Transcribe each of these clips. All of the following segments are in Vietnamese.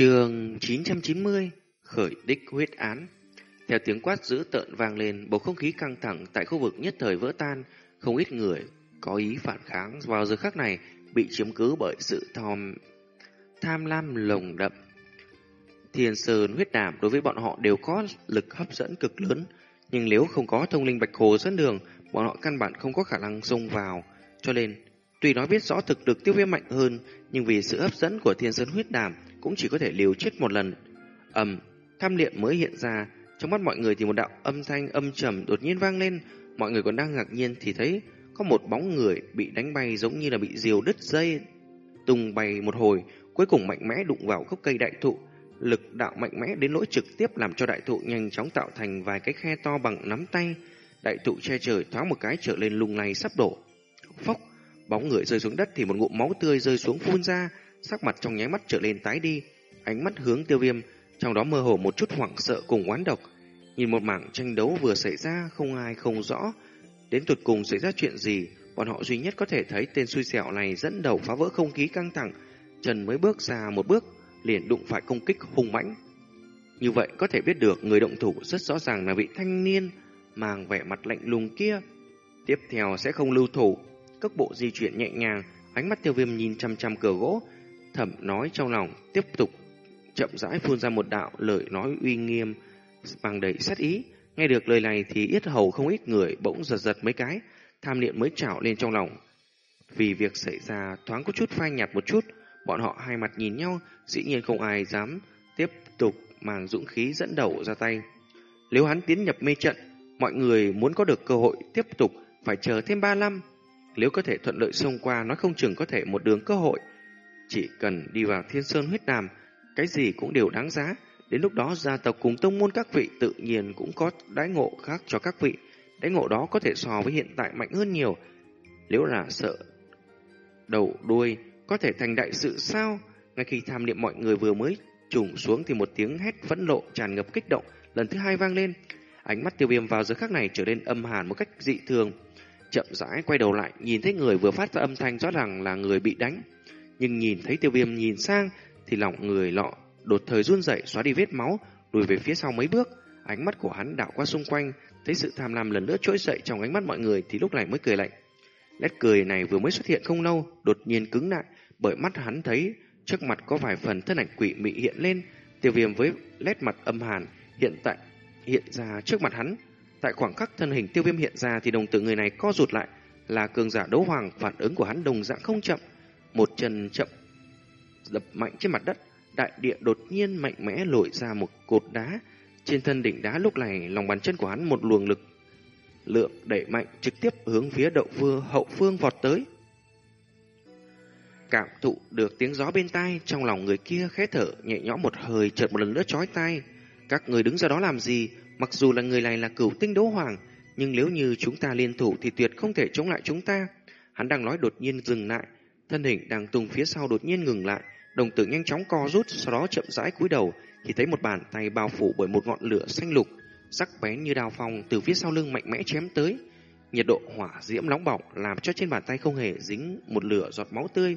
Trường 990 Khởi đích huyết án Theo tiếng quát dữ tợn vang lên, bầu không khí căng thẳng tại khu vực nhất thời vỡ tan, không ít người có ý phản kháng vào giờ khắc này bị chiếm cứ bởi sự thòm tham lam lồng đậm. Thiên Sơn huyết đảm đối với bọn họ đều có lực hấp dẫn cực lớn, nhưng nếu không có thông linh bạch hồ dẫn đường, bọn họ căn bản không có khả năng xông vào. Cho nên, tuy nói biết rõ thực lực tiêu viêm mạnh hơn, nhưng vì sự hấp dẫn của Thiên Sơn huyết đàm cũng chỉ có thể liều chết một lần. ầm, tham liệm mới hiện ra, trong mắt mọi người thì một đạo âm thanh âm trầm đột nhiên vang lên, mọi người còn đang ngạc nhiên thì thấy có một bóng người bị đánh bay giống như là bị diều đứt dây, tung bay một hồi, cuối cùng mạnh mẽ đụng vào gốc cây đại thụ, lực đạo mạnh mẽ đến nỗi trực tiếp làm cho đại thụ nhanh chóng tạo thành vài cái khe to bằng nắm tay. Đại thụ che trời thoáng một cái trở lên lung lay sắp đổ. Phốc, bóng người rơi xuống đất thì một ngụm máu tươi rơi xuống phun ra, sắc mặt trong nháy mắt trở lên tái đi, ánh mắt hướng tiêu viêm, trong đó mơ hồ một chút hoảng sợ cùng oán độc. Nhìn một mảng tranh đấu vừa xảy ra không ai không rõ, đến tuột cùng xảy ra chuyện gì, bọn họ duy nhất có thể thấy tên xui xẻo này dẫn đầu phá vỡ không khí căng thẳng, Trần mới bước ra một bước, liền đụng phải công kích hung mãnh. Như vậy có thể biết được người động thủ rất rõ ràng là vị thanh niên mang vẻ mặt lạnh lùng kia. Tiếp theo sẽ không lưu thủ, cước bộ di chuyển nhẹ nhàng, ánh mắt tiêu viêm nhìn chăm chăm cửa gỗ, thầm nói trong lòng, tiếp tục chậm rãi phun ra một đạo lời nói uy nghiêm bằng đầy sát ý. Nghe được lời này thì yết hầu không ít người bỗng giật giật mấy cái, tham niệm mới trào lên trong lòng. Vì việc xảy ra thoáng có chút phai nhạt một chút, bọn họ hai mặt nhìn nhau, dĩ nhiên không ai dám tiếp tục mang dũng khí dẫn đầu ra tay. Nếu hắn tiến nhập mê trận, mọi người muốn có được cơ hội tiếp tục phải chờ thêm ba năm. Nếu có thể thuận lợi xông qua, nói không chừng có thể một đường cơ hội. Chỉ cần đi vào thiên sơn huyết đàm, cái gì cũng đều đáng giá. Đến lúc đó gia tộc cùng tông môn các vị tự nhiên cũng có đãi ngộ khác cho các vị. Đãi ngộ đó có thể so với hiện tại mạnh hơn nhiều. Nếu là sợ đầu đuôi có thể thành đại sự sao? Ngay khi tham niệm mọi người vừa mới trùng xuống thì một tiếng hét phẫn nộ tràn ngập kích động lần thứ hai vang lên. Ánh mắt tiêu viêm vào giờ khắc này trở nên âm hàn một cách dị thường. Chậm rãi quay đầu lại, nhìn thấy người vừa phát ra âm thanh rõ ràng là người bị đánh. Nhưng nhìn thấy tiêu viêm nhìn sang thì lòng người lọ đột thời run rẩy xóa đi vết máu, lùi về phía sau mấy bước. Ánh mắt của hắn đảo qua xung quanh, thấy sự tham lam lần nữa trỗi dậy trong ánh mắt mọi người thì lúc này mới cười lạnh. Nét cười này vừa mới xuất hiện không lâu, đột nhiên cứng lại, bởi mắt hắn thấy trước mặt có vài phần thân ảnh quỷ mị hiện lên, tiêu viêm với nét mặt âm hàn hiện tại hiện ra trước mặt hắn. Tại khoảng khắc thân hình tiêu viêm hiện ra thì đồng tử người này co rụt lại, là cường giả đấu hoàng, phản ứng của hắn đồng dạng không chậm, một chân chậm đập mạnh trên mặt đất, đại địa đột nhiên mạnh mẽ lội ra một cột đá. Trên thân đỉnh đá lúc này, lòng bàn chân của hắn một luồng lực lượng đẩy mạnh trực tiếp hướng phía đậu vua hậu phương vọt tới. Cảm thụ được tiếng gió bên tai, trong lòng người kia khẽ thở nhẹ nhõm một hơi chợt một lần nữa chói tai. Các người đứng ra đó làm gì? Mặc dù là người này là cửu tinh đấu hoàng, nhưng nếu như chúng ta liên thủ thì tuyệt không thể chống lại chúng ta. Hắn đang nói đột nhiên dừng lại, thân hình đang tung phía sau đột nhiên ngừng lại, đồng tử nhanh chóng co rút, sau đó chậm rãi cúi đầu, thì thấy một bàn tay bao phủ bởi một ngọn lửa xanh lục, sắc bén như đào phong từ phía sau lưng mạnh mẽ chém tới. Nhiệt độ hỏa diễm nóng bỏng làm cho trên bàn tay không hề dính một lửa giọt máu tươi.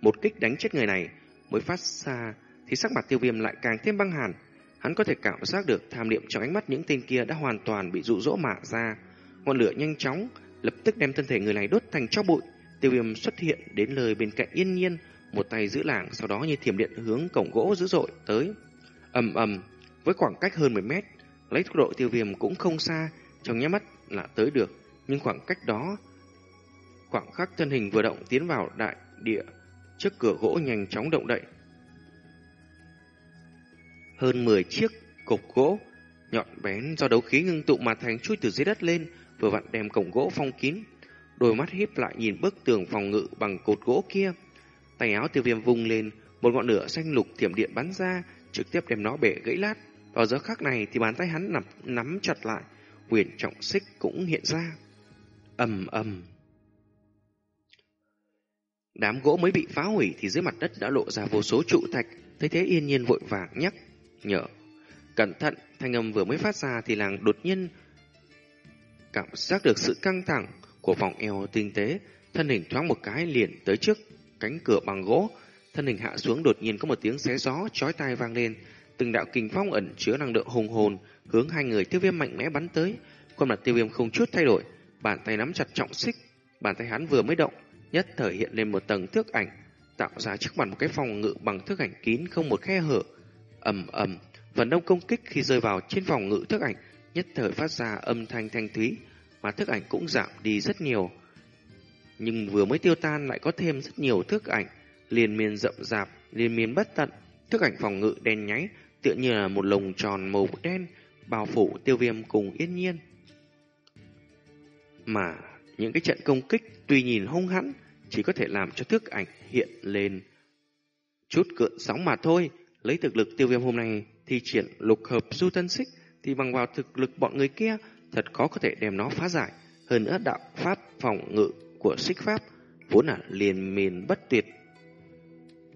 Một kích đánh chết người này mới phát xa thì sắc mặt tiêu viêm lại càng thêm băng hàn. Hắn có thể cảm giác được tham niệm trong ánh mắt những tên kia đã hoàn toàn bị dụ dỗ mạ ra. Ngọn lửa nhanh chóng lập tức đem thân thể người này đốt thành cho bụi. Tiêu viêm xuất hiện đến lời bên cạnh yên nhiên, một tay giữ lảng, sau đó như thiểm điện hướng cổng gỗ dữ dội tới. ầm ầm, với khoảng cách hơn 10 mét, lấy tốc độ tiêu viêm cũng không xa, trong nháy mắt là tới được, nhưng khoảng cách đó, khoảng khắc thân hình vừa động tiến vào đại địa, trước cửa gỗ nhanh chóng động đậy. Hơn 10 chiếc cục gỗ nhọn bén do đấu khí ngưng tụ mà thành chui từ dưới đất lên, vừa vặn đem cổng gỗ phong kín. Đôi mắt híp lại nhìn bức tường phòng ngự bằng cột gỗ kia. Tay áo tiêu viêm vung lên, một ngọn lửa xanh lục thiểm điện bắn ra, trực tiếp đem nó bể gãy lát. Vào giờ khắc này thì bàn tay hắn nắm, nắm chặt lại, quyền trọng xích cũng hiện ra. ầm ầm. Đám gỗ mới bị phá hủy thì dưới mặt đất đã lộ ra vô số trụ thạch, thấy thế yên nhiên vội vàng nhắc, nhở. Cẩn thận, thanh âm vừa mới phát ra thì làng đột nhiên cảm giác được sự căng thẳng của vòng eo tinh tế, thân hình thoáng một cái liền tới trước cánh cửa bằng gỗ, thân hình hạ xuống đột nhiên có một tiếng xé gió chói tai vang lên, từng đạo kình phong ẩn chứa năng lượng hùng hồn hướng hai người tiêu viêm mạnh mẽ bắn tới. Khuôn mặt tiêu viêm không chút thay đổi, bàn tay nắm chặt trọng xích, bàn tay hắn vừa mới động, nhất thời hiện lên một tầng thước ảnh, tạo ra trước mặt một cái phòng ngự bằng thước ảnh kín không một khe hở ầm ầm, phần đông công kích khi rơi vào trên phòng ngự thức ảnh, nhất thời phát ra âm thanh thanh thúy, mà thức ảnh cũng giảm đi rất nhiều. Nhưng vừa mới tiêu tan lại có thêm rất nhiều thức ảnh, liên miên rậm rạp, liên miên bất tận, Thức ảnh phòng ngự đen nháy, tựa như là một lồng tròn màu đen bao phủ tiêu viêm cùng yên nhiên. Mà những cái trận công kích tuy nhìn hung hãn, chỉ có thể làm cho thức ảnh hiện lên chút cựa sóng mà thôi. Lấy thực lực tiêu viêm hôm nay thì triển lục hợp du tân xích thì bằng vào thực lực bọn người kia, thật khó có thể đem nó phá giải. Hơn nữa đạo pháp phòng ngự của xích pháp vốn là liền miền bất tuyệt.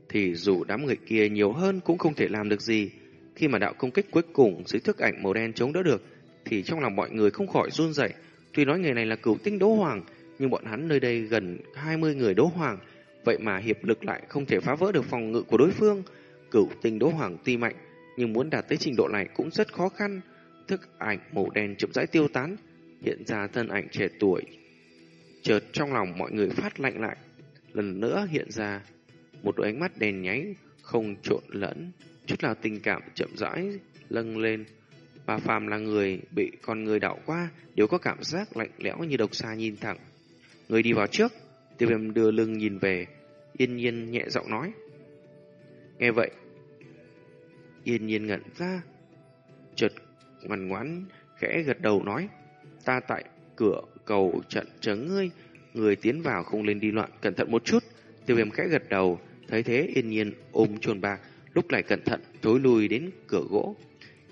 Thì dù đám người kia nhiều hơn cũng không thể làm được gì. Khi mà đạo công kích cuối cùng dưới thức ảnh màu đen chống đỡ được, thì trong lòng mọi người không khỏi run rẩy. Tuy nói người này là cửu tinh đỗ hoàng, nhưng bọn hắn nơi đây gần 20 người đỗ hoàng, vậy mà hiệp lực lại không thể phá vỡ được phòng ngự của đối phương. Cửu tinh đố hoàng tuy mạnh nhưng muốn đạt tới trình độ này cũng rất khó khăn. Thức ảnh màu đen chậm rãi tiêu tán, hiện ra thân ảnh trẻ tuổi. Chợt trong lòng mọi người phát lạnh lại, lần nữa hiện ra một đôi ánh mắt đèn nháy, không trộn lẫn, chút nào tình cảm chậm rãi lâng lên. Bà Phàm là người bị con người đảo qua, đều có cảm giác lạnh lẽo như độc xa nhìn thẳng. Người đi vào trước, tiêu viêm đưa lưng nhìn về, yên nhiên nhẹ giọng nói. Nghe vậy, yên nhiên ngẩn ra, chợt ngoan ngoãn khẽ gật đầu nói, ta tại cửa cầu trận chờ ngươi, người tiến vào không lên đi loạn, cẩn thận một chút. Tiêu viêm khẽ gật đầu, thấy thế yên nhiên ôm chuồn bạc, lúc lại cẩn thận thối lùi đến cửa gỗ.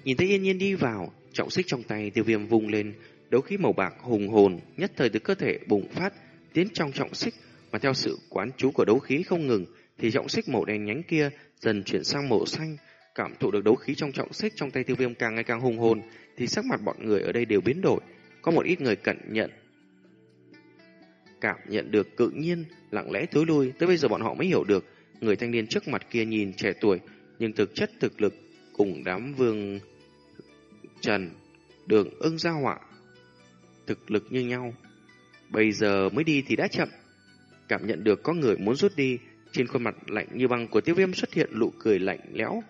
Nhìn thấy yên nhiên đi vào, trọng xích trong tay tiêu viêm vung lên, đấu khí màu bạc hùng hồn nhất thời từ cơ thể bùng phát tiến trong trọng xích, mà theo sự quán chú của đấu khí không ngừng, thì trọng xích màu đen nhánh kia dần chuyển sang màu xanh, cảm thụ được đấu khí trong trọng xích trong tay tiêu viêm càng ngày càng hùng hồn, thì sắc mặt bọn người ở đây đều biến đổi. Có một ít người cẩn nhận cảm nhận được cự nhiên lặng lẽ thối lui, tới bây giờ bọn họ mới hiểu được người thanh niên trước mặt kia nhìn trẻ tuổi, nhưng thực chất thực lực cùng đám vương Trần, đường ưng gia họa, thực lực như nhau. Bây giờ mới đi thì đã chậm. Cảm nhận được có người muốn rút đi, trên khuôn mặt lạnh như băng của tiêu viêm xuất hiện nụ cười lạnh lẽo.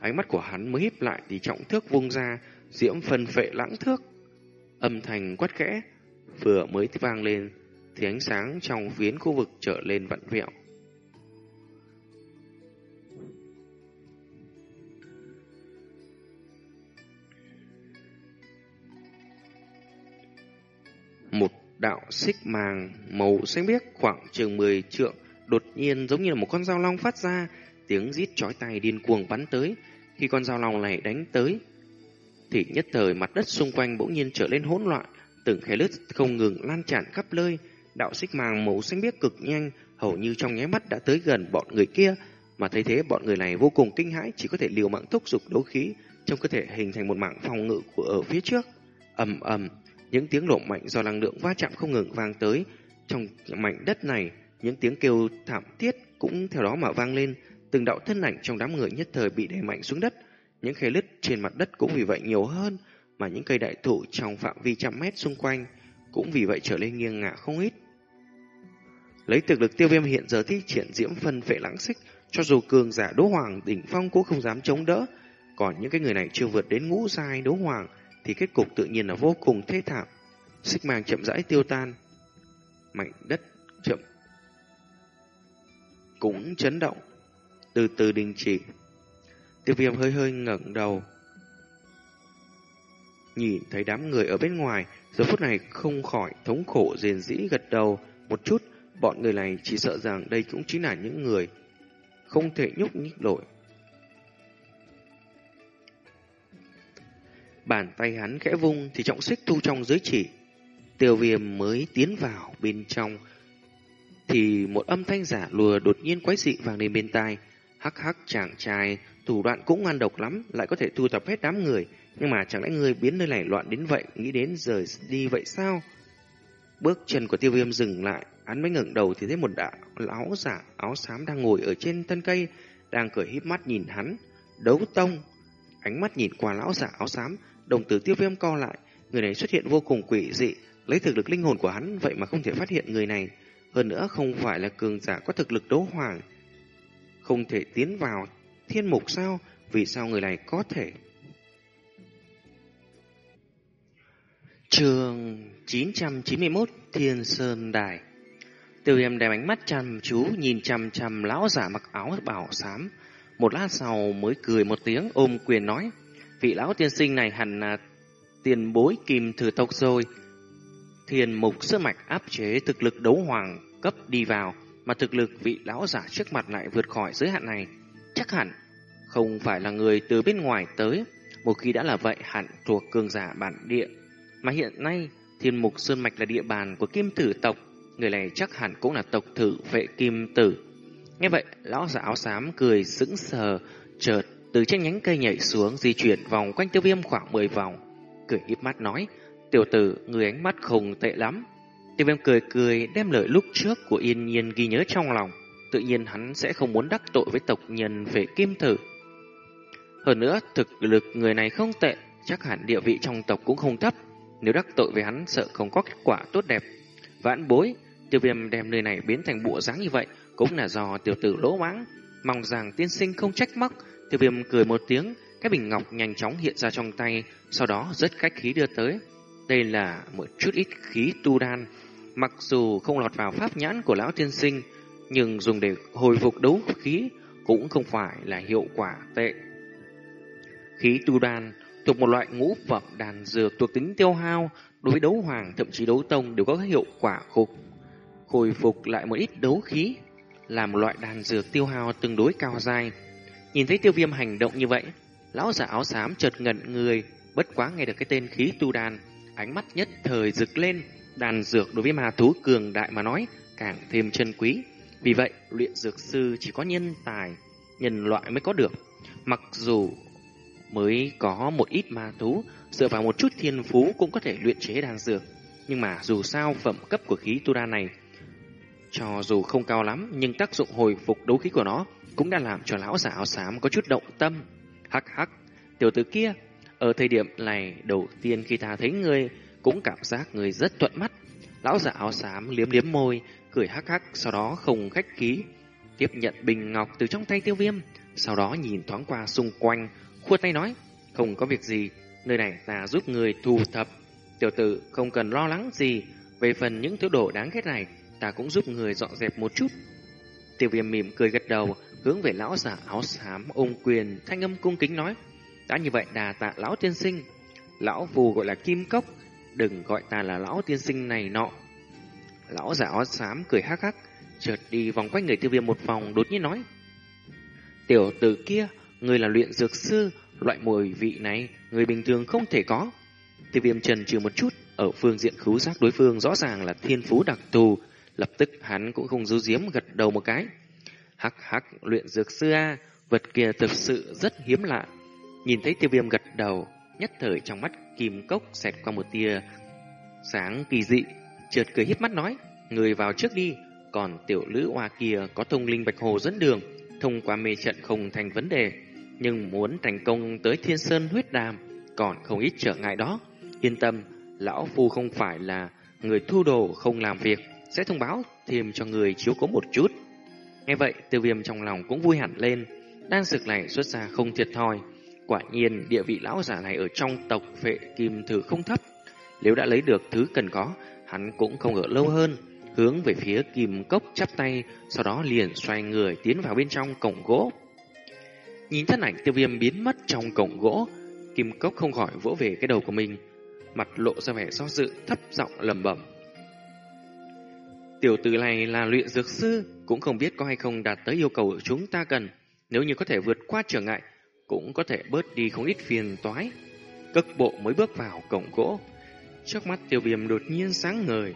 Ánh mắt của hắn mới híp lại thì trọng thước vung ra, diễm phân phệ lãng thước. Âm thanh quát khẽ, vừa mới vang lên, thì ánh sáng trong phiến khu vực trở lên vặn vẹo. Một đạo xích màng màu xanh biếc khoảng chừng 10 trượng đột nhiên giống như là một con dao long phát ra, tiếng rít chói tai điên cuồng bắn tới. Khi con dao long này đánh tới, thì nhất thời mặt đất xung quanh bỗng nhiên trở lên hỗn loạn, từng khe lứt không ngừng lan tràn khắp nơi. Đạo xích màng màu xanh biếc cực nhanh, hầu như trong nháy mắt đã tới gần bọn người kia, mà thấy thế bọn người này vô cùng kinh hãi, chỉ có thể liều mạng thúc giục đấu khí trong cơ thể hình thành một mạng phòng ngự của ở phía trước. ầm ầm, những tiếng nổ mạnh do năng lượng va chạm không ngừng vang tới trong mảnh đất này, những tiếng kêu thảm thiết cũng theo đó mà vang lên, từng đạo thân ảnh trong đám người nhất thời bị đè mạnh xuống đất, những khe lứt trên mặt đất cũng vì vậy nhiều hơn, mà những cây đại thụ trong phạm vi trăm mét xung quanh cũng vì vậy trở lên nghiêng ngả không ít. Lấy thực lực tiêu viêm hiện giờ thi triển diễm phân phệ lãng xích, cho dù cường giả đỗ hoàng đỉnh phong cũng không dám chống đỡ. Còn những cái người này chưa vượt đến ngũ giai đỗ hoàng thì kết cục tự nhiên là vô cùng thê thảm. Xích màng chậm rãi tiêu tan, mảnh đất chậm cũng chấn động, từ từ đình chỉ. Tiêu viêm hơi hơi ngẩng đầu, nhìn thấy đám người ở bên ngoài, giờ phút này không khỏi thống khổ rền rĩ gật đầu một chút, bọn người này chỉ sợ rằng đây cũng chính là những người không thể nhúc nhích nổi. Bàn tay hắn khẽ vung thì trọng xích thu trong giới chỉ. Tiêu viêm mới tiến vào bên trong thì một âm thanh giả lùa đột nhiên quái dị vang lên bên tai. Hắc hắc chàng trai, thủ đoạn cũng ngoan độc lắm, lại có thể thu thập hết đám người. Nhưng mà chẳng lẽ người biến nơi này loạn đến vậy, nghĩ đến rời đi vậy sao? Bước chân của tiêu viêm dừng lại, hắn mới ngẩng đầu thì thấy một đạo lão giả áo xám đang ngồi ở trên thân cây, đang cười híp mắt nhìn hắn. Đấu tông! Ánh mắt nhìn qua lão giả áo xám, đồng tử tiêu viêm co lại. Người này xuất hiện vô cùng quỷ dị, lấy thực lực linh hồn của hắn vậy mà không thể phát hiện người này. Hơn nữa không phải là cường giả có thực lực đấu hoàng. Không thể tiến vào thiên mục sao? Vì sao người này có thể? Trường 991 Thiên Sơn Đài Tiêu viêm đem ánh mắt chăm chú nhìn chăm chăm lão giả mặc áo bảo xám. Một lát sau mới cười một tiếng ôm quyền nói. Vị lão tiên sinh này hẳn là tiền bối kim thử tộc rồi. Thiền mục sơ mạch áp chế thực lực đấu hoàng cấp đi vào, mà thực lực vị lão giả trước mặt lại vượt khỏi giới hạn này. Chắc hẳn không phải là người từ bên ngoài tới. Một khi đã là vậy hẳn thuộc cường giả bản địa. Mà hiện nay, thiên mục sơn mạch là địa bàn của kim tử tộc. Người này chắc hẳn cũng là tộc thử vệ kim tử. Nghe vậy, lão giả áo xám cười sững sờ, chợt từ trên nhánh cây nhảy xuống di chuyển vòng quanh tiêu viêm khoảng 10 vòng. Cười híp mắt nói, tiểu tử, người ánh mắt không tệ lắm. Tiêu viêm cười cười đem lời lúc trước của yên nhiên ghi nhớ trong lòng. Tự nhiên hắn sẽ không muốn đắc tội với tộc nhân vệ kim tử. Hơn nữa, thực lực người này không tệ, chắc hẳn địa vị trong tộc cũng không thấp. Nếu đắc tội với hắn sợ không có kết quả tốt đẹp. Vãn bối, tiêu viêm đem nơi này biến thành bộ dáng như vậy cũng là do tiểu tử lỗ mãng. Mong rằng tiên sinh không trách móc. Tiêu viêm cười một tiếng, cái bình ngọc nhanh chóng hiện ra trong tay, sau đó rất khách khí đưa tới. Đây là một chút ít khí tu đan. Mặc dù không lọt vào pháp nhãn của lão tiên sinh, nhưng dùng để hồi phục đấu khí cũng không phải là hiệu quả tệ. Khí tu đan thuộc một loại ngũ phẩm đàn dược thuộc tính tiêu hao, đối với đấu hoàng thậm chí đấu tông đều có hiệu quả khục hồi phục lại một ít đấu khí, là một loại đàn dược tiêu hao tương đối cao dài. Nhìn thấy tiêu viêm hành động như vậy, lão giả áo xám chợt ngẩn người, bất quá nghe được cái tên khí tu đàn, ánh mắt nhất thời rực lên, đàn dược đối với ma thú cường đại mà nói càng thêm chân quý. Vì vậy, luyện dược sư chỉ có nhân tài, nhân loại mới có được. Mặc dù mới có một ít ma thú, dựa vào một chút thiên phú cũng có thể luyện chế đan dược. Nhưng mà dù sao phẩm cấp của khí tu đa này, cho dù không cao lắm, nhưng tác dụng hồi phục đấu khí của nó cũng đã làm cho lão giả áo xám có chút động tâm. Hắc hắc, tiểu tử kia, ở thời điểm này đầu tiên khi ta thấy người cũng cảm giác người rất thuận mắt. Lão giả áo xám liếm liếm môi, cười hắc hắc, sau đó không khách khí. Tiếp nhận bình ngọc từ trong tay tiêu viêm, sau đó nhìn thoáng qua xung quanh, khua tay nói, không có việc gì, nơi này ta giúp người thu thập. Tiểu tử không cần lo lắng gì, về phần những thứ đồ đáng ghét này, ta cũng giúp người dọn dẹp một chút. Tiêu viêm mỉm cười gật đầu, hướng về lão giả áo xám ôm quyền, thanh âm cung kính nói, đã như vậy đà tạ lão tiên sinh, lão phù gọi là kim cốc, đừng gọi ta là lão tiên sinh này nọ. Lão giả áo xám cười hắc hắc, chợt đi vòng quanh người tiêu viêm một vòng đột nhiên nói, tiểu tử kia, người là luyện dược sư, loại mùi vị này người bình thường không thể có. Tiêu viêm trần trừ một chút, ở phương diện khứu giác đối phương rõ ràng là thiên phú đặc thù, lập tức hắn cũng không giấu giếm gật đầu một cái. Hắc hắc, luyện dược sư A, vật kia thực sự rất hiếm lạ. Nhìn thấy tiêu viêm gật đầu, nhất thời trong mắt kim cốc xẹt qua một tia sáng kỳ dị, chợt cười híp mắt nói, người vào trước đi, còn tiểu lữ hoa kia có thông linh bạch hồ dẫn đường, thông qua mê trận không thành vấn đề nhưng muốn thành công tới thiên sơn huyết đàm còn không ít trở ngại đó. Yên tâm, lão phu không phải là người thu đồ không làm việc, sẽ thông báo thêm cho người chiếu cố một chút. Nghe vậy, tiêu viêm trong lòng cũng vui hẳn lên, đan dược này xuất ra không thiệt thòi. Quả nhiên, địa vị lão giả này ở trong tộc vệ kim thử không thấp. Nếu đã lấy được thứ cần có, hắn cũng không ở lâu hơn, hướng về phía kim cốc chắp tay, sau đó liền xoay người tiến vào bên trong cổng gỗ. Nhìn thân ảnh tiêu viêm biến mất trong cổng gỗ, Kim Cốc không khỏi vỗ về cái đầu của mình, mặt lộ ra vẻ do dự, thấp giọng lẩm bẩm. Tiểu tử này là luyện dược sư, cũng không biết có hay không đạt tới yêu cầu chúng ta cần. Nếu như có thể vượt qua trở ngại, cũng có thể bớt đi không ít phiền toái. Cất bộ mới bước vào cổng gỗ. Trước mắt tiêu viêm đột nhiên sáng ngời.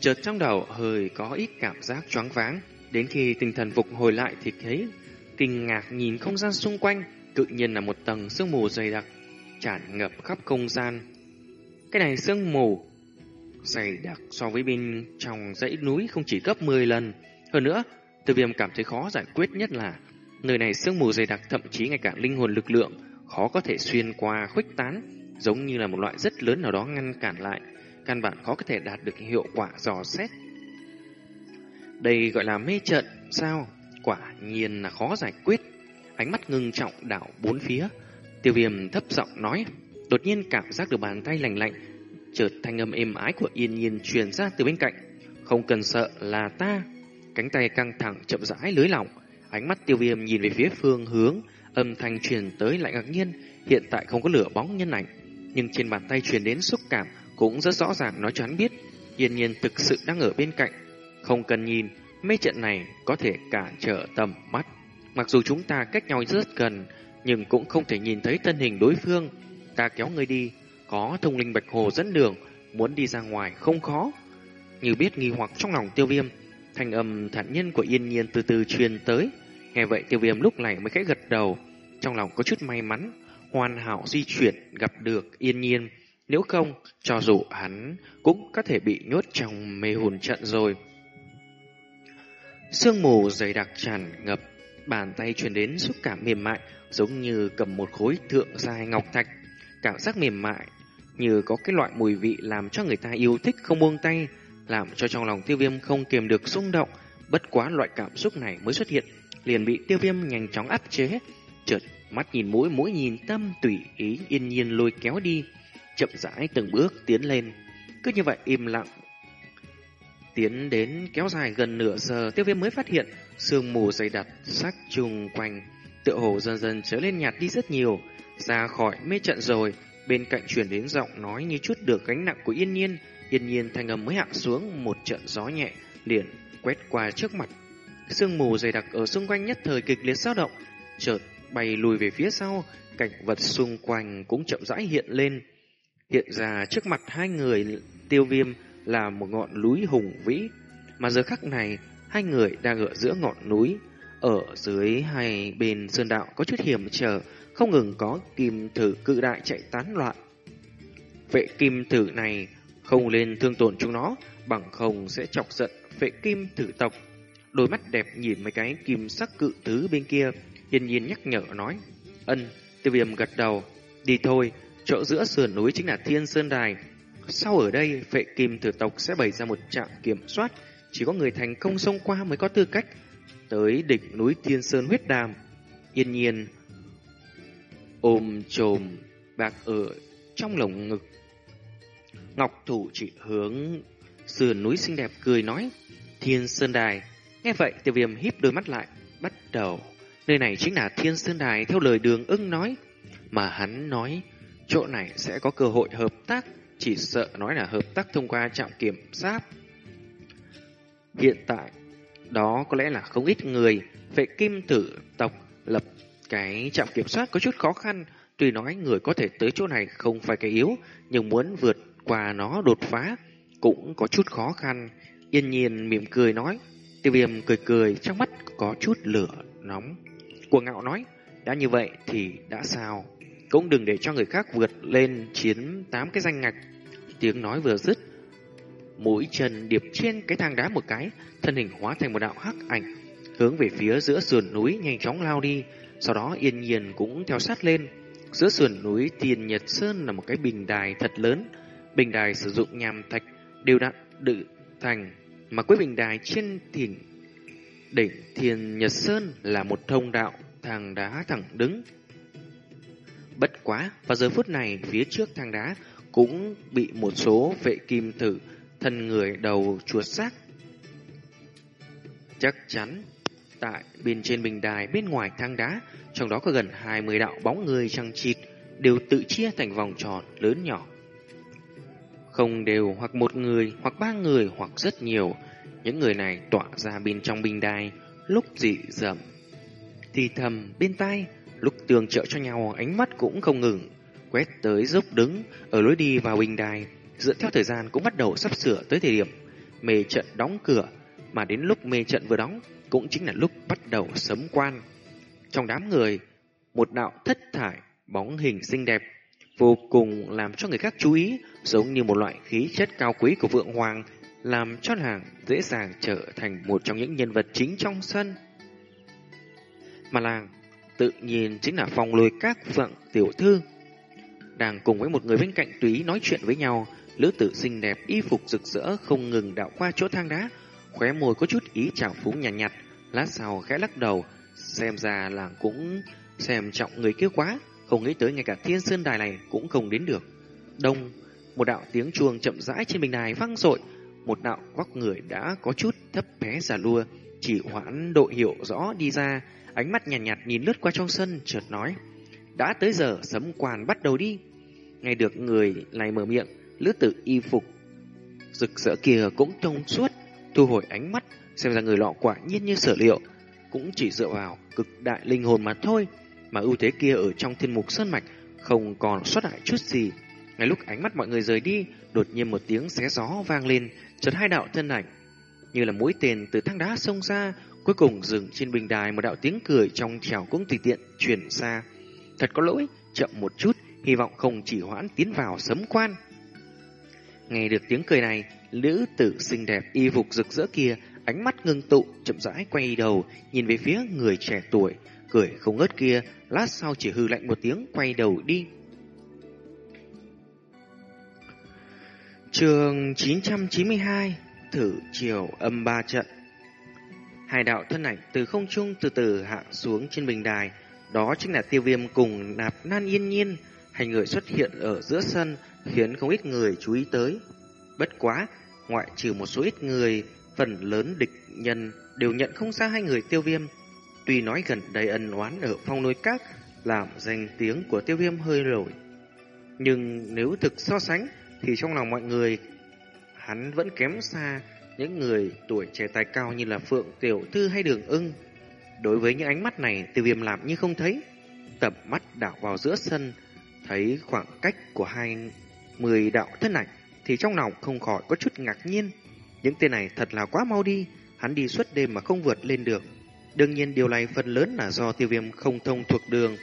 Chợt trong đầu hơi có ít cảm giác choáng váng. Đến khi tinh thần phục hồi lại thì thấy kinh ngạc nhìn không gian xung quanh, tự nhiên là một tầng sương mù dày đặc, tràn ngập khắp không gian. Cái này sương mù, dày đặc so với bên trong dãy núi không chỉ gấp 10 lần. Hơn nữa, tiêu viêm cảm thấy khó giải quyết nhất là nơi này sương mù dày đặc thậm chí ngay cả linh hồn lực lượng khó có thể xuyên qua khuếch tán, giống như là một loại rất lớn nào đó ngăn cản lại, căn bản khó có thể đạt được hiệu quả dò xét. Đây gọi là mê trận, sao? Quả nhiên là khó giải quyết. Ánh mắt ngưng trọng đảo bốn phía, tiêu viêm thấp giọng nói, đột nhiên cảm giác được bàn tay lạnh lạnh chợt thanh âm êm ái của yên nhiên truyền ra từ bên cạnh. Không cần sợ là ta. Cánh tay căng thẳng chậm rãi lưới lỏng. Ánh mắt tiêu viêm nhìn về phía phương hướng. Âm thanh truyền tới lại ngạc nhiên. Hiện tại không có lửa bóng nhân ảnh. Nhưng trên bàn tay truyền đến xúc cảm cũng rất rõ ràng nói cho hắn biết. Yên nhiên thực sự đang ở bên cạnh. Không cần nhìn, mấy trận này có thể cản trở tầm mắt. Mặc dù chúng ta cách nhau rất gần, nhưng cũng không thể nhìn thấy thân hình đối phương. Ta kéo người đi, có thông linh bạch hồ dẫn đường, muốn đi ra ngoài không khó. Như biết nghi hoặc trong lòng tiêu viêm, thanh âm thản nhân của yên nhiên từ từ truyền tới. Nghe vậy tiêu viêm lúc này mới khẽ gật đầu, trong lòng có chút may mắn, hoàn hảo di chuyển gặp được yên nhiên. Nếu không, cho dù hắn cũng có thể bị nhốt trong mê hồn trận rồi. Sương mù dày đặc tràn ngập, bàn tay truyền đến xúc cảm mềm mại, giống như cầm một khối thượng dài ngọc thạch. Cảm giác mềm mại như có cái loại mùi vị làm cho người ta yêu thích không buông tay, làm cho trong lòng tiêu viêm không kiềm được xung động. Bất quá loại cảm xúc này mới xuất hiện, liền bị tiêu viêm nhanh chóng áp chế. Chợt mắt nhìn mũi, mũi nhìn tâm tùy ý yên nhiên lôi kéo đi, chậm rãi từng bước tiến lên. Cứ như vậy im lặng. Tiến đến kéo dài gần nửa giờ, tiêu viêm mới phát hiện sương mù dày đặc sắc trùng quanh, tựa hồ dần dần trở lên nhạt đi rất nhiều. Ra khỏi mê trận rồi, Bên cạnh truyền đến giọng nói như chút được gánh nặng của yên nhiên, yên nhiên thanh âm mới hạ xuống một trận gió nhẹ, liền quét qua trước mặt. Sương mù dày đặc ở xung quanh nhất thời kịch liệt dao động, chợt bay lùi về phía sau, cảnh vật xung quanh cũng chậm rãi hiện lên. Hiện ra trước mặt hai người tiêu viêm là một ngọn núi hùng vĩ, mà giờ khắc này hai người đang ở giữa ngọn núi, ở dưới hai bên sơn đạo có chút hiểm trở, không ngừng có kim thử cự đại chạy tán loạn. Vệ kim thử này không lên thương tổn chúng nó, bằng không sẽ chọc giận vệ kim thử tộc. Đôi mắt đẹp nhìn mấy cái kim sắc cự tứ bên kia, yên nhiên nhắc nhở nói. Ân, tiêu viêm gật đầu. Đi thôi, chỗ giữa sườn núi chính là Thiên Sơn Đài. Sau ở đây, vệ kim thừa tộc sẽ bày ra một trạm kiểm soát. Chỉ có người thành công xông qua mới có tư cách. Tới đỉnh núi Thiên Sơn huyết đàm. Yên nhiên ôm trồm bạc ở trong lồng ngực. Ngọc thủ chỉ hướng sườn núi xinh đẹp cười nói, Thiên Sơn Đài. Nghe vậy tiêu viêm híp đôi mắt lại, bắt đầu. Nơi này chính là Thiên Sơn Đài theo lời đường ưng nói. Mà hắn nói, chỗ này sẽ có cơ hội hợp tác, chỉ sợ nói là hợp tác thông qua trạm kiểm soát. Hiện tại, đó có lẽ là không ít người, vệ kim tử tộc lập cái trạm kiểm soát có chút khó khăn, tuy nói người có thể tới chỗ này không phải cái yếu, nhưng muốn vượt qua nó đột phá cũng có chút khó khăn. Yên nhiên mỉm cười nói, tiêu viêm cười cười trong mắt có chút lửa nóng. cuồng ngạo nói, đã như vậy thì đã sao? Cũng đừng để cho người khác vượt lên chiến tám cái danh ngạch. Tiếng nói vừa dứt, mũi chân điệp trên cái thang đá một cái, thân hình hóa thành một đạo hắc ảnh, hướng về phía giữa sườn núi nhanh chóng lao đi, sau đó yên nhiên cũng theo sát lên. Giữa sườn núi Tiền Nhật Sơn là một cái bình đài thật lớn. Bình đài sử dụng nhàm thạch đều đặn đự thành, mà cuối bình đài trên thỉnh đỉnh Thiền Nhật Sơn là một thông đạo thang đá thẳng đứng. Bất quá, vào giờ phút này phía trước thang đá cũng bị một số vệ kim tử thân người đầu chuột xác. Chắc chắn Tại bên trên bình đài bên ngoài thang đá, trong đó có gần 20 đạo bóng người trăng chịt, đều tự chia thành vòng tròn lớn nhỏ. Không đều hoặc một người, hoặc ba người, hoặc rất nhiều. Những người này tỏa ra bên trong bình đài, lúc dị dậm. Thì thầm bên tai, lúc tường trợ cho nhau ánh mắt cũng không ngừng. Quét tới dốc đứng, ở lối đi vào bình đài, dựa theo thời gian cũng bắt đầu sắp sửa tới thời điểm mê trận đóng cửa, mà đến lúc mê trận vừa đóng, cũng chính là lúc bắt đầu sấm quan. Trong đám người, một đạo thất thải, bóng hình xinh đẹp, vô cùng làm cho người khác chú ý, giống như một loại khí chất cao quý của vượng hoàng, làm cho nàng dễ dàng trở thành một trong những nhân vật chính trong sân. Mà làng tự nhiên chính là phòng lùi các vượng tiểu thư. Đang cùng với một người bên cạnh túy nói chuyện với nhau, lứa tử xinh đẹp y phục rực rỡ không ngừng đạo qua chỗ thang đá, khóe môi có chút ý trào phúng nhàn nhạt, nhạt, lát sau khẽ lắc đầu, xem ra làng cũng xem trọng người kia quá, không nghĩ tới ngay cả thiên sơn đài này cũng không đến được. Đông, một đạo tiếng chuông chậm rãi trên bình đài vang dội, một đạo vóc người đã có chút thấp bé già lua, chỉ hoãn độ hiệu rõ đi ra, ánh mắt nhàn nhạt, nhạt nhìn lướt qua trong sân, chợt nói: "Đã tới giờ sấm quan bắt đầu đi." Nghe được người này mở miệng, lứa tử y phục rực rỡ kia cũng thông suốt, thu hồi ánh mắt, xem ra người lọ quả nhiên như sở liệu, cũng chỉ dựa vào cực đại linh hồn mà thôi, mà ưu thế kia ở trong thiên mục sơn mạch không còn xuất lại chút gì. Ngay lúc ánh mắt mọi người rời đi, đột nhiên một tiếng xé gió vang lên, chợt hai đạo thân ảnh như là mũi tên từ thang đá xông ra, cuối cùng dừng trên bình đài một đạo tiếng cười trong trèo cũng tùy tiện truyền xa. Thật có lỗi, chậm một chút, hy vọng không chỉ hoãn tiến vào sấm quan. Nghe được tiếng cười này, nữ tử xinh đẹp y phục rực rỡ kia, ánh mắt ngưng tụ, chậm rãi quay đầu, nhìn về phía người trẻ tuổi, cười không ngớt kia, lát sau chỉ hư lạnh một tiếng quay đầu đi. Trường 992 Thử chiều âm ba trận. Hai đạo thân ảnh từ không trung từ từ hạ xuống trên bình đài. Đó chính là tiêu viêm cùng nạp nan yên nhiên. Hai người xuất hiện ở giữa sân Khiến không ít người chú ý tới. Bất quá Ngoại trừ một số ít người Phần lớn địch nhân đều nhận không ra hai người tiêu viêm. Tuy nói gần đây ân oán ở phong núi các Làm danh tiếng của tiêu viêm hơi nổi Nhưng nếu thực so sánh, Thì trong lòng mọi người, Hắn vẫn kém xa những người tuổi trẻ tài cao như là Phượng Tiểu Thư hay Đường ưng. Đối với những ánh mắt này, tiêu viêm làm như không thấy. Tập mắt đảo vào giữa sân, Thấy khoảng cách của hai mười đạo thân ảnh, Thì trong lòng không khỏi có chút ngạc nhiên. Những tên này thật là quá mau đi, Hắn đi suốt đêm mà không vượt lên được Đương nhiên điều này phần lớn là do tiêu viêm không thông thuộc đường.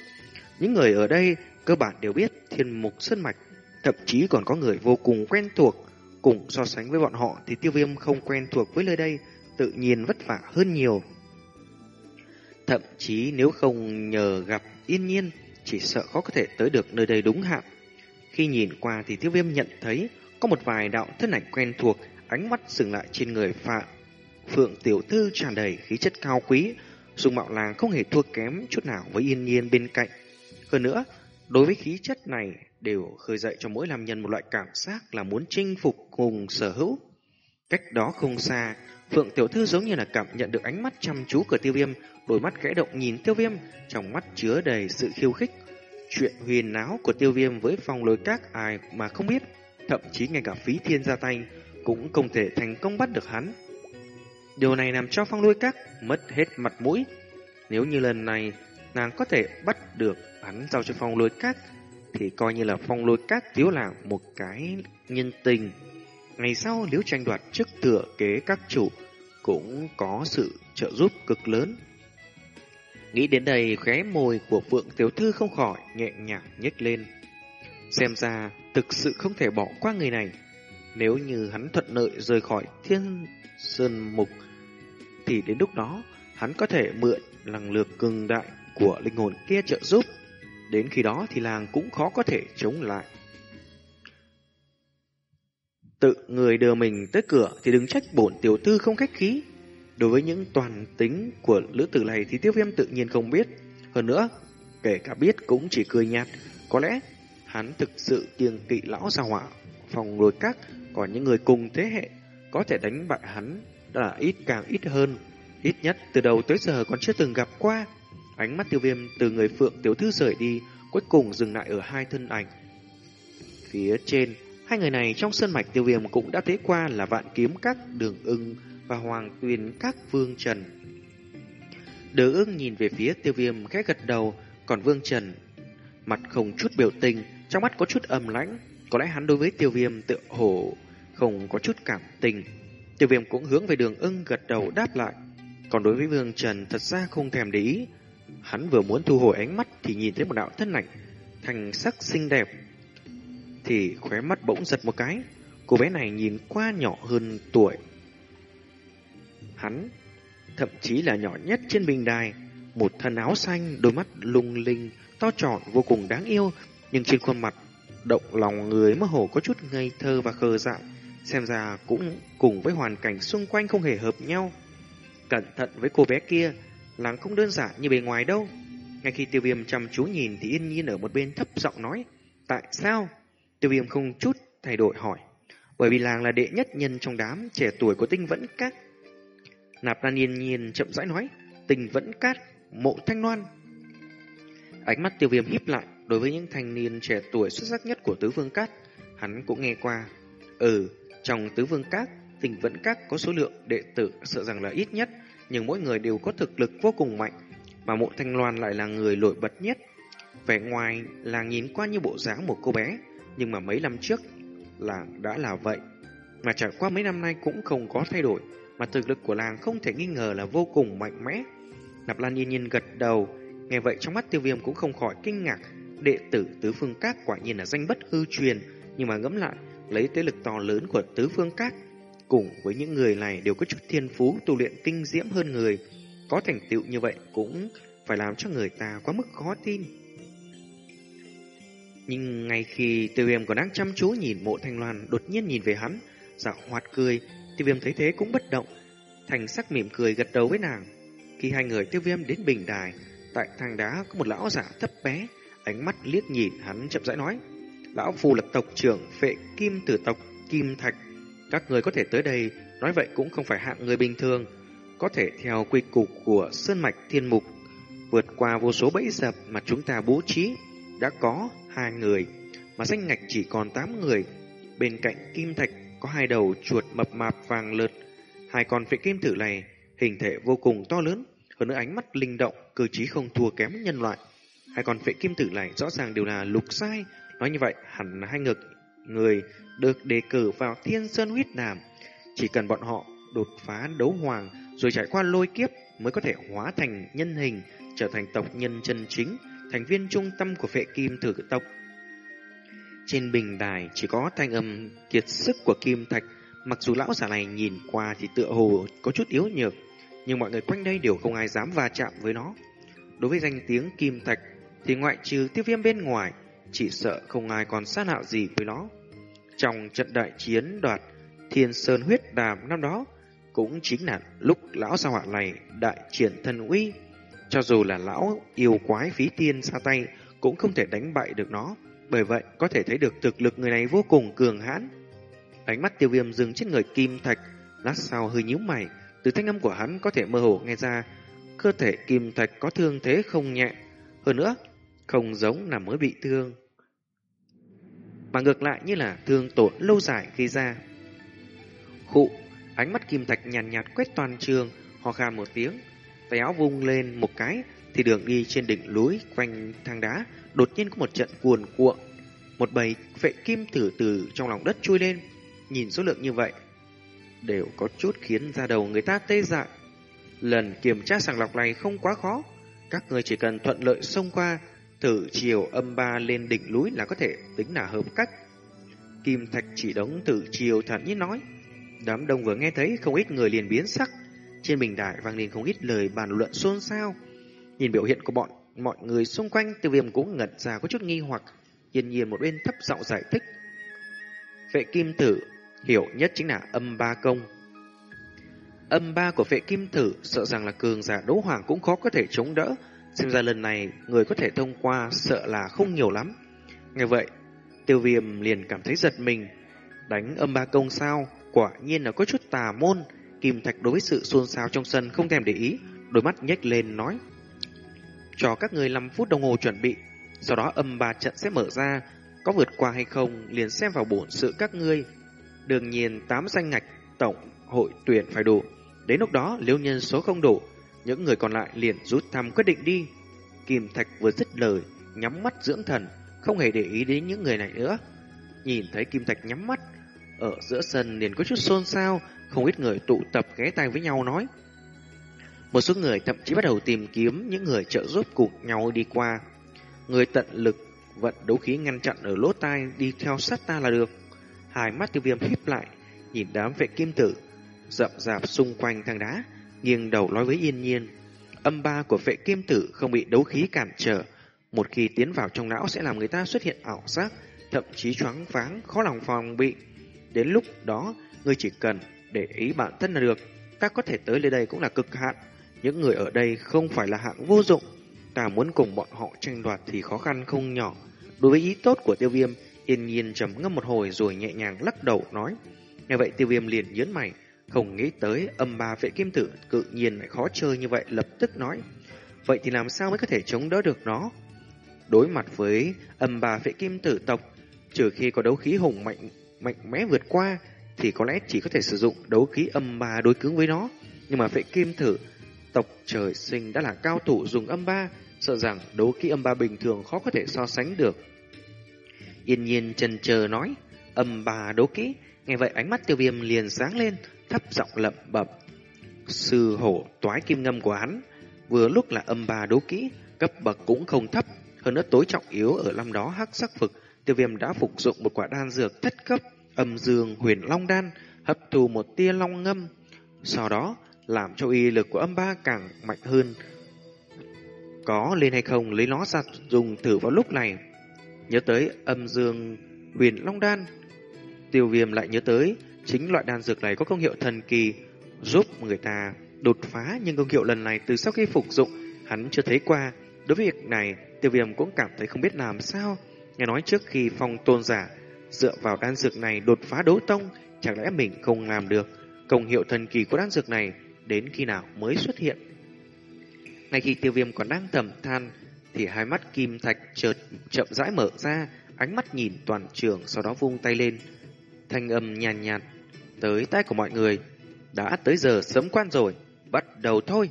Những người ở đây cơ bản đều biết thiên mục sơn mạch, thậm chí còn có người vô cùng quen thuộc. Cùng so sánh với bọn họ thì tiêu viêm không quen thuộc với nơi đây, tự nhiên vất vả hơn nhiều. Thậm chí nếu không nhờ gặp yên nhiên, chỉ sợ khó có thể tới được nơi đây đúng hạn. Khi nhìn qua thì tiêu viêm nhận thấy có một vài đạo thân ảnh quen thuộc, ánh mắt dừng lại trên người Phạm Phượng tiểu thư tràn đầy khí chất cao quý, Dung mạo làng không hề thua kém chút nào với yên nhiên bên cạnh. Hơn nữa, đối với khí chất này đều khơi dậy cho mỗi nam nhân một loại cảm giác là muốn chinh phục cùng sở hữu. Cách đó không xa, Phượng tiểu thư giống như là cảm nhận được ánh mắt chăm chú của tiêu viêm, đôi mắt khẽ động nhìn tiêu viêm, trong mắt chứa đầy sự khiêu khích. Chuyện huyền náo của tiêu viêm với phong lối các ai mà không biết, thậm chí ngay cả phí thiên ra tay cũng không thể thành công bắt được hắn. Điều này làm cho phong lôi các mất hết mặt mũi. Nếu như lần này nàng có thể bắt được hắn giao cho phong lôi các, thì coi như là phong lôi các thiếu là một cái nhân tình. Ngày sau nếu tranh đoạt chức thừa kế các chủ cũng có sự trợ giúp cực lớn. Nghĩ đến đây khóe môi của Phượng Tiểu Thư không khỏi nhẹ nhàng nhếch lên. Xem ra thực sự không thể bỏ qua người này. Nếu như hắn thuận lợi rời khỏi thiên sơn mục thì đến lúc đó hắn có thể mượn năng lực cường đại của linh hồn kia trợ giúp. Đến khi đó thì làng cũng khó có thể chống lại. Tự người đưa mình tới cửa thì đừng trách bổn tiểu thư không khách khí. Đối với những toàn tính của lữ tử này thì tiêu viêm tự nhiên không biết. Hơn nữa, kể cả biết cũng chỉ cười nhạt. Có lẽ hắn thực sự kiêng kỵ lão gia hỏa phòng lôi các còn những người cùng thế hệ có thể đánh bại hắn là ít càng ít hơn. Ít nhất từ đầu tới giờ còn chưa từng gặp qua. Ánh mắt tiêu viêm từ người phượng tiểu thư rời đi, cuối cùng dừng lại ở hai thân ảnh. Phía trên, hai người này trong sân mạch tiêu viêm cũng đã thấy qua là vạn kiếm các đường ưng và hoàng tuyền các vương trần. Đường ưng nhìn về phía tiêu viêm khẽ gật đầu, còn vương trần mặt không chút biểu tình, trong mắt có chút âm lãnh. Có lẽ hắn đối với tiêu viêm tự hổ không có chút cảm tình. Tiêu viêm cũng hướng về đường ưng gật đầu đáp lại. Còn đối với Vương Trần thật ra không thèm để ý. Hắn vừa muốn thu hồi ánh mắt thì nhìn thấy một đạo thân ảnh thành sắc xinh đẹp. thì khóe mắt bỗng giật một cái. Cô bé này nhìn qua nhỏ hơn tuổi. Hắn, thậm chí là nhỏ nhất trên bình đài, một thân áo xanh, đôi mắt lung linh, to tròn vô cùng đáng yêu, nhưng trên khuôn mặt động lòng người mơ hồ có chút ngây thơ và khờ dại, xem ra cũng cùng với hoàn cảnh xung quanh không hề hợp nhau. Cẩn thận với cô bé kia, làng không đơn giản như bề ngoài đâu. Ngay khi tiêu viêm chăm chú nhìn thì yên nhiên ở một bên thấp giọng nói, tại sao? Tiêu viêm không chút thay đổi hỏi, bởi vì làng là đệ nhất nhân trong đám trẻ tuổi của tinh vẫn các. Nạp lan yên nhiên chậm rãi nói, tình vẫn cát, mộ thanh loan. Ánh mắt tiêu viêm híp lại, đối với những thanh niên trẻ tuổi xuất sắc nhất của tứ vương cát, hắn cũng nghe qua. Ừ, trong tứ vương các tình vẫn các có số lượng đệ tử sợ rằng là ít nhất, nhưng mỗi người đều có thực lực vô cùng mạnh, mà mộ thanh loan lại là người nổi bật nhất. Vẻ ngoài là nhìn qua như bộ dáng một cô bé, nhưng mà mấy năm trước là đã là vậy. Mà trải qua mấy năm nay cũng không có thay đổi, mà thực lực của làng không thể nghi ngờ là vô cùng mạnh mẽ. Nạp Lan nhiên nhiên gật đầu, nghe vậy trong mắt tiêu viêm cũng không khỏi kinh ngạc. Đệ tử Tứ Phương Các quả nhiên là danh bất hư truyền, nhưng mà ngẫm lại, lấy thế lực to lớn của Tứ Phương Các, cùng với những người này đều có chút thiên phú tu luyện kinh diễm hơn người. Có thành tựu như vậy cũng phải làm cho người ta quá mức khó tin. Nhưng ngay khi tiêu viêm còn đang chăm chú nhìn mộ thanh loan đột nhiên nhìn về hắn, dạo hoạt cười, tiêu viêm thấy thế cũng bất động, thành sắc mỉm cười gật đầu với nàng. Khi hai người tiêu viêm đến bình đài, tại thang đá có một lão giả thấp bé, ánh mắt liếc nhìn hắn chậm rãi nói. Lão phù là tộc trưởng phệ kim tử tộc Kim Thạch. Các người có thể tới đây, nói vậy cũng không phải hạng người bình thường. Có thể theo quy cục của Sơn Mạch Thiên Mục, vượt qua vô số bẫy dập mà chúng ta bố trí. Đã có hai người, mà danh ngạch chỉ còn tám người. Bên cạnh Kim Thạch có hai đầu chuột mập mạp vàng lợt. Hai con phệ kim tử này hình thể vô cùng to lớn, hơn nữa ánh mắt linh động, cơ trí không thua kém nhân loại. Hai con phệ kim tử này rõ ràng đều là lục sai, nói như vậy hẳn hai ngực người được đề cử vào Thiên Sơn huyết đàm. Chỉ cần bọn họ đột phá đấu hoàng rồi trải qua lôi kiếp mới có thể hóa thành nhân hình, trở thành tộc nhân chân chính, thành viên trung tâm của phệ kim thử tộc. Trên bình đài chỉ có thanh âm kiệt sức của kim thạch, mặc dù lão giả này nhìn qua thì tựa hồ có chút yếu nhược, nhưng mọi người quanh đây đều không ai dám va chạm với nó. Đối với danh tiếng kim thạch thì ngoại trừ tiêu viêm bên ngoài, chỉ sợ không ai còn sát hạo gì với nó. Trong trận đại chiến đoạt Thiên Sơn huyết đàm năm đó, cũng chính là lúc lão sao họa này đại triển thần uy. Cho dù là lão yêu quái phí tiên xa tay, cũng không thể đánh bại được nó. Bởi vậy, có thể thấy được thực lực người này vô cùng cường hãn. Ánh mắt tiêu viêm dừng trên người kim thạch, lát sau hơi nhíu mày. Từ thanh âm của hắn có thể mơ hồ nghe ra, cơ thể kim thạch có thương thế không nhẹ. Hơn nữa, không giống là mới bị thương. Mà ngược lại như là thương tổn lâu dài gây ra. Khụ, ánh mắt kim thạch nhàn nhạt, nhạt quét toàn trường, ho khan một tiếng, tay áo vung lên một cái, thì đường đi trên đỉnh núi quanh thang đá đột nhiên có một trận cuồn cuộn. Một bầy vệ kim tử từ trong lòng đất chui lên, nhìn số lượng như vậy, đều có chút khiến ra đầu người ta tê dại. Lần kiểm tra sàng lọc này không quá khó, các người chỉ cần thuận lợi xông qua, thử chiều âm ba lên đỉnh núi là có thể tính là hợp cách. Kim Thạch chỉ đống thử chiều thản nhiên nói. Đám đông vừa nghe thấy không ít người liền biến sắc. Trên bình đài vang lên không ít lời bàn luận xôn xao. Nhìn biểu hiện của bọn mọi người xung quanh, tiêu viêm cũng ngật ra có chút nghi hoặc. Yên nhiên một bên thấp giọng giải thích. Vệ kim tử hiểu nhất chính là âm ba công. Âm ba của vệ kim tử sợ rằng là cường giả đấu hoàng cũng khó có thể chống đỡ. Xem ra lần này người có thể thông qua sợ là không nhiều lắm. Nghe vậy, tiêu viêm liền cảm thấy giật mình. Đánh âm ba công sao, quả nhiên là có chút tà môn. Kim Thạch đối với sự xôn xao trong sân không thèm để ý, đôi mắt nhếch lên nói. Cho các người 5 phút đồng hồ chuẩn bị, sau đó âm ba trận sẽ mở ra, có vượt qua hay không liền xem vào bổn sự các ngươi. Đương nhiên 8 danh ngạch tổng hội tuyển phải đủ. Đến lúc đó nếu nhân số không đủ, những người còn lại liền rút thăm quyết định đi. Kim Thạch vừa dứt lời, nhắm mắt dưỡng thần, không hề để ý đến những người này nữa. Nhìn thấy Kim Thạch nhắm mắt, ở giữa sân liền có chút xôn xao, không ít người tụ tập ghé tay với nhau nói. Một số người thậm chí bắt đầu tìm kiếm những người trợ giúp cùng nhau đi qua. Người tận lực vận đấu khí ngăn chặn ở lỗ tai đi theo sát ta là được. Hai mắt tiêu viêm híp lại, nhìn đám vệ kim tử, rậm rạp xung quanh thang đá, nghiêng đầu nói với yên nhiên. Âm ba của vệ kim tử không bị đấu khí cản trở, một khi tiến vào trong não sẽ làm người ta xuất hiện ảo giác, thậm chí choáng váng, khó lòng phòng bị. Đến lúc đó, ngươi chỉ cần để ý bản thân là được. Ta có thể tới nơi đây cũng là cực hạn. Những người ở đây không phải là hạng vô dụng. Ta muốn cùng bọn họ tranh đoạt thì khó khăn không nhỏ. Đối với ý tốt của tiêu viêm, yên nhiên trầm ngâm một hồi rồi nhẹ nhàng lắc đầu nói. Nghe vậy tiêu viêm liền nhớn mày, không nghĩ tới âm ba vệ kim tử cự nhiên lại khó chơi như vậy lập tức nói. Vậy thì làm sao mới có thể chống đỡ được nó? Đối mặt với âm ba vệ kim tử tộc, trừ khi có đấu khí hùng mạnh mạnh mẽ vượt qua, thì có lẽ chỉ có thể sử dụng đấu khí âm ba đối cứng với nó. Nhưng mà vệ kim tử tộc trời sinh đã là cao thủ dùng âm ba, sợ rằng đấu khí âm ba bình thường khó có thể so sánh được. Yên nhiên trần chờ nói, âm ba đấu kỹ, nghe vậy ánh mắt tiêu viêm liền sáng lên, thấp giọng lẩm bẩm. Sư hổ toái kim ngâm của hắn, vừa lúc là âm ba đấu kỹ, cấp bậc cũng không thấp, hơn nữa tối trọng yếu ở năm đó hắc sắc phực, tiêu viêm đã phục dụng một quả đan dược thất cấp, âm dương huyền long đan, hấp thu một tia long ngâm. Sau đó, làm cho y lực của âm ba càng mạnh hơn. Có lên hay không lấy nó ra dùng thử vào lúc này. Nhớ tới âm dương huyền long đan, tiêu viêm lại nhớ tới chính loại đan dược này có công hiệu thần kỳ giúp người ta đột phá nhưng công hiệu lần này từ sau khi phục dụng hắn chưa thấy qua. Đối với việc này, tiêu viêm cũng cảm thấy không biết làm sao. Nghe nói trước khi phong tôn giả dựa vào đan dược này đột phá đấu tông, chẳng lẽ mình không làm được. Công hiệu thần kỳ của đan dược này đến khi nào mới xuất hiện. Ngay khi tiêu viêm còn đang thầm than, thì hai mắt kim thạch chợt chậm rãi mở ra, ánh mắt nhìn toàn trường, sau đó vung tay lên. Thanh âm nhàn nhạt, nhạt tới tay của mọi người. Đã tới giờ sớm quan rồi, bắt đầu thôi.